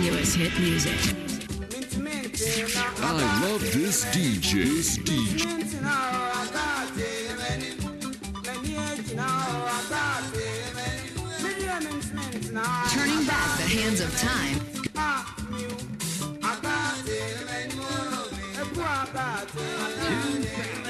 Continuous hit music. I love this DJ. This DJ. Turning back the hands of time. Lots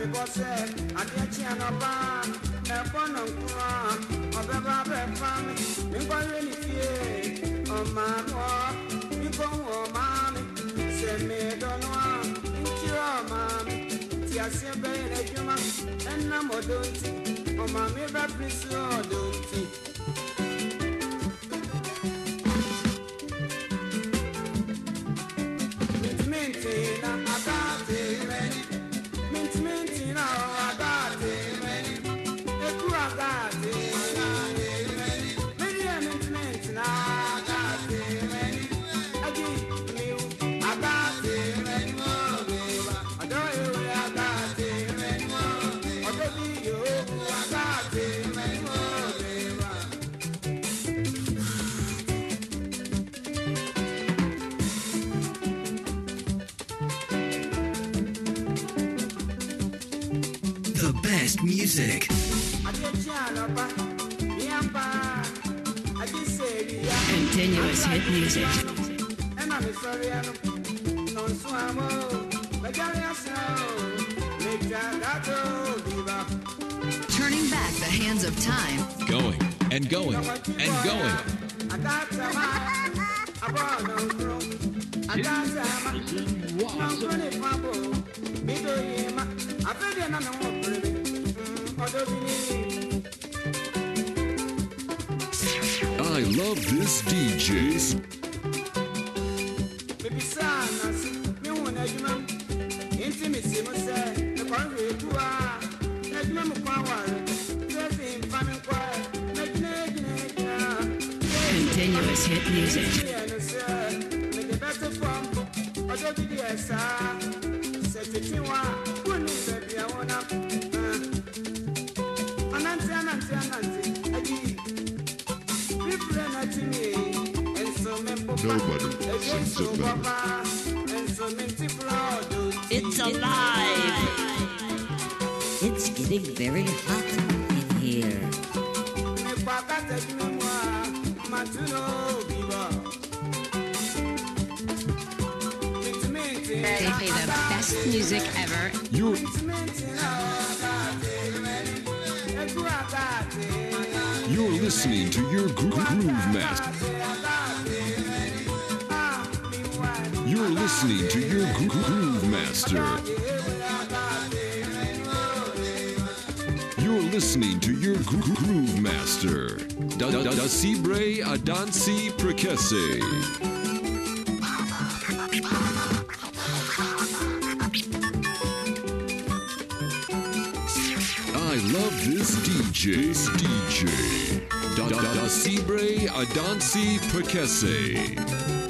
mikɔsɛ adeɛ kyea no paa na ɛkɔ no nkoro a ɔbɛba bɛfa me menkɔhwɛ ne fie ɔmaanoɔ menkɔhu ɔmaa me sɛ meedɔ no a nkyerɛ ɔmaa Ti tiaseɛ bɛyɛ n'adwuma ɛnam ɔdɔ nti ɔmaa mi bɛpere so ɔdɔ nti music. Continuous hit music. Turning back the hands of time. Going and going and going. I love this DJ's Mebisa anase, mehu n'adwuma mu. Enti mesi mu sɛ, mekɔhwɛ ekua, n'adwuma mu kwan ware. Sɛsi mfa me nkɔ, megyinagyinagyina. Continuous hit music. Brɔdo. It's alive. It's getting very hot in here. Mekɔ akata adwuma mu a, matu n'obi bɔ. Mitumi nti They play the best music ever. You're Mitumi nti na agate meni, egu agate meni, you're listening to your gro- groove master. Listening to your groove master. You're listening to your groove master. Da da da Sibre Adansi Prekese. I love this DJ. This DJ. Da da da Sibre Adansi Prekese.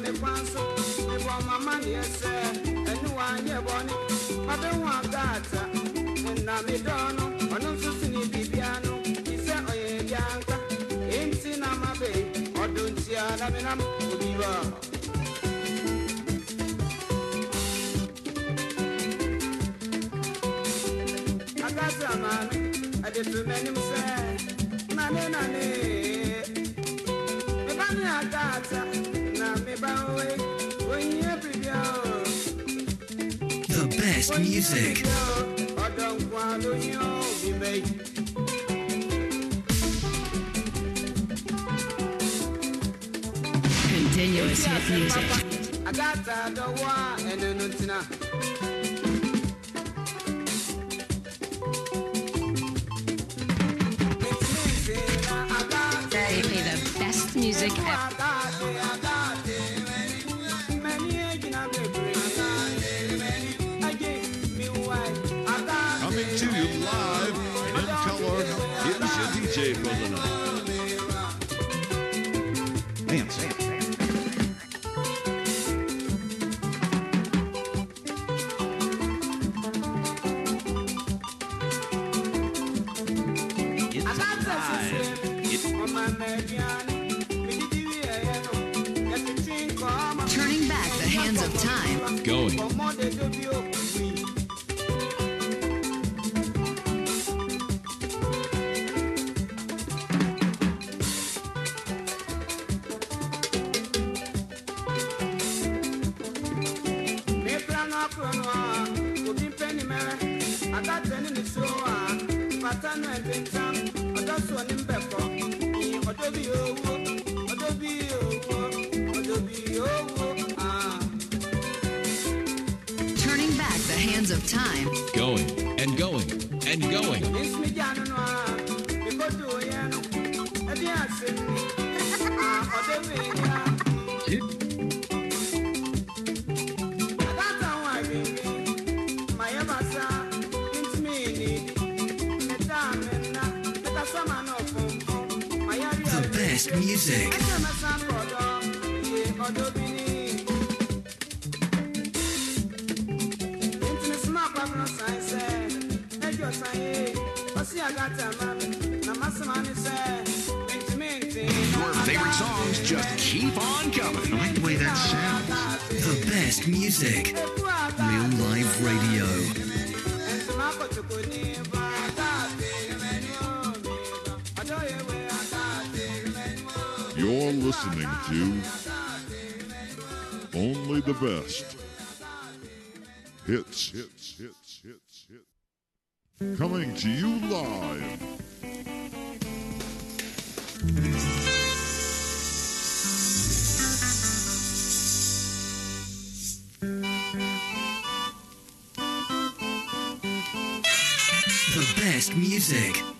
be one so, be one my money, yes, and you are near one. I don't want that. And I'm a dono, or no Susini Bibiano, he said, Oh, yeah, Bianca, ain't seen my baby, or oh, don't see, I mean, I'm best music. ɔdɔ nkoa lohia obi bɛyi Continuous hit music. Turning back the hands of time. Going and going and going. The music. Your favorite songs just keep on coming. I like the way that sounds. The best music. Real live radio. Listening to only the best hits, hits, hits, hits, hits. Coming to you live. The best music.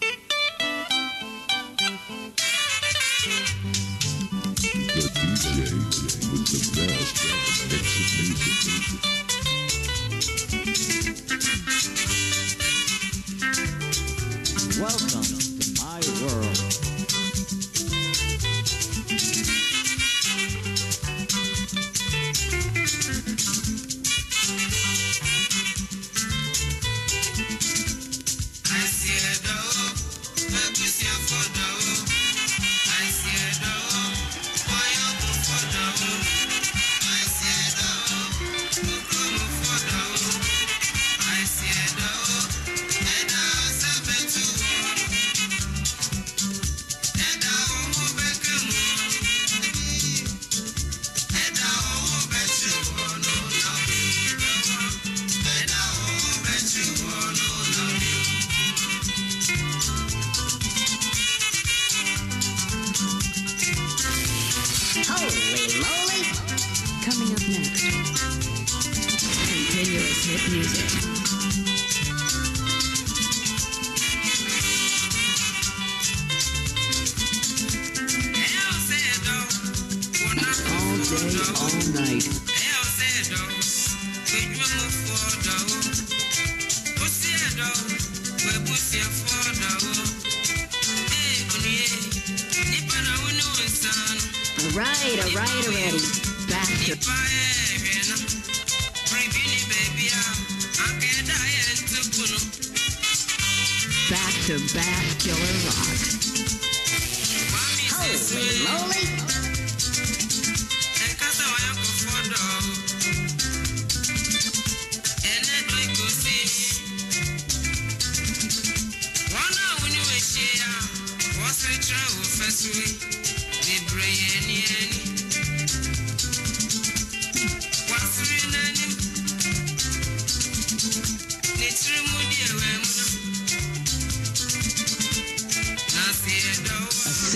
Holy moly! Coming up next. Continuous hit music. Right, all right, already. Back to back to back killer rock. Holy moly!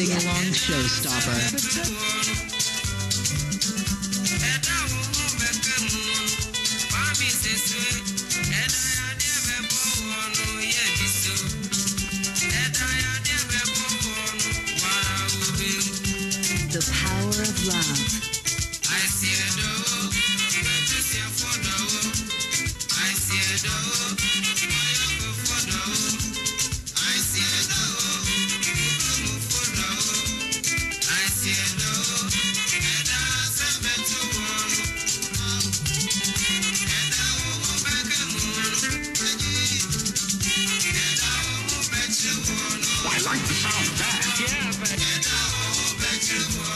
Along showstopper. Like that. Yeah, but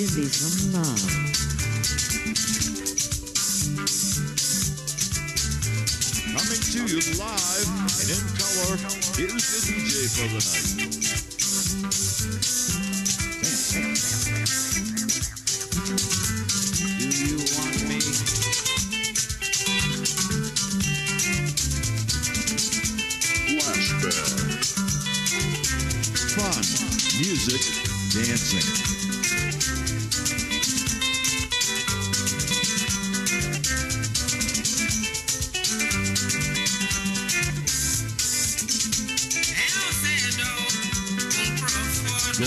I'll give you some love. Coming to you live and in color, here's the DJ for the night. Do you want me? Flashback. Fun, music, dancing.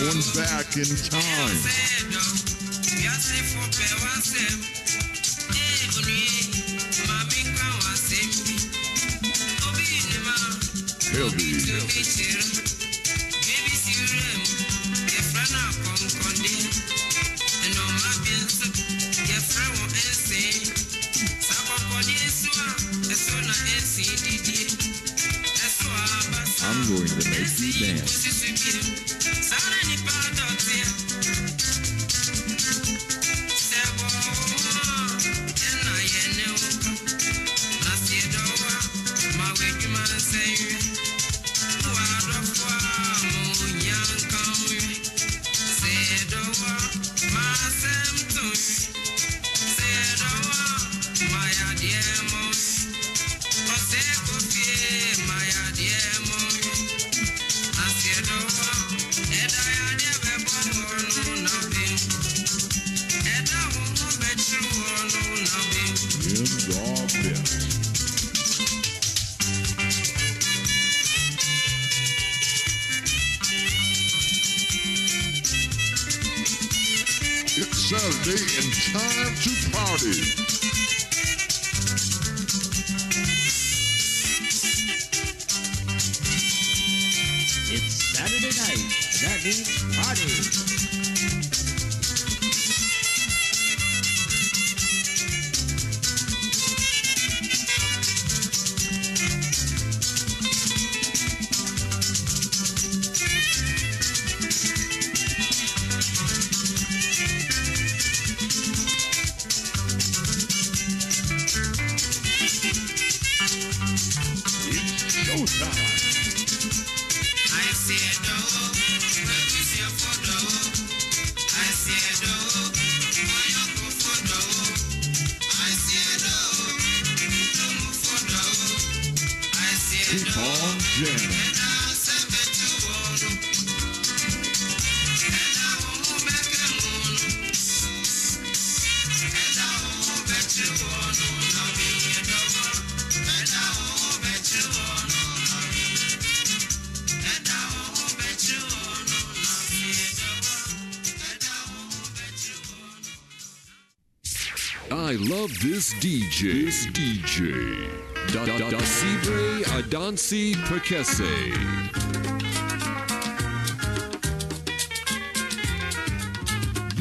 Going back in time. Heavy. I'm going to make you dance. It's Saturday and time to party. It's Saturday night. That means party. I love this DJ. This DJ. Da da da Adansi Perkese.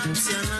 Siana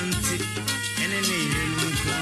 and enene ire nkwa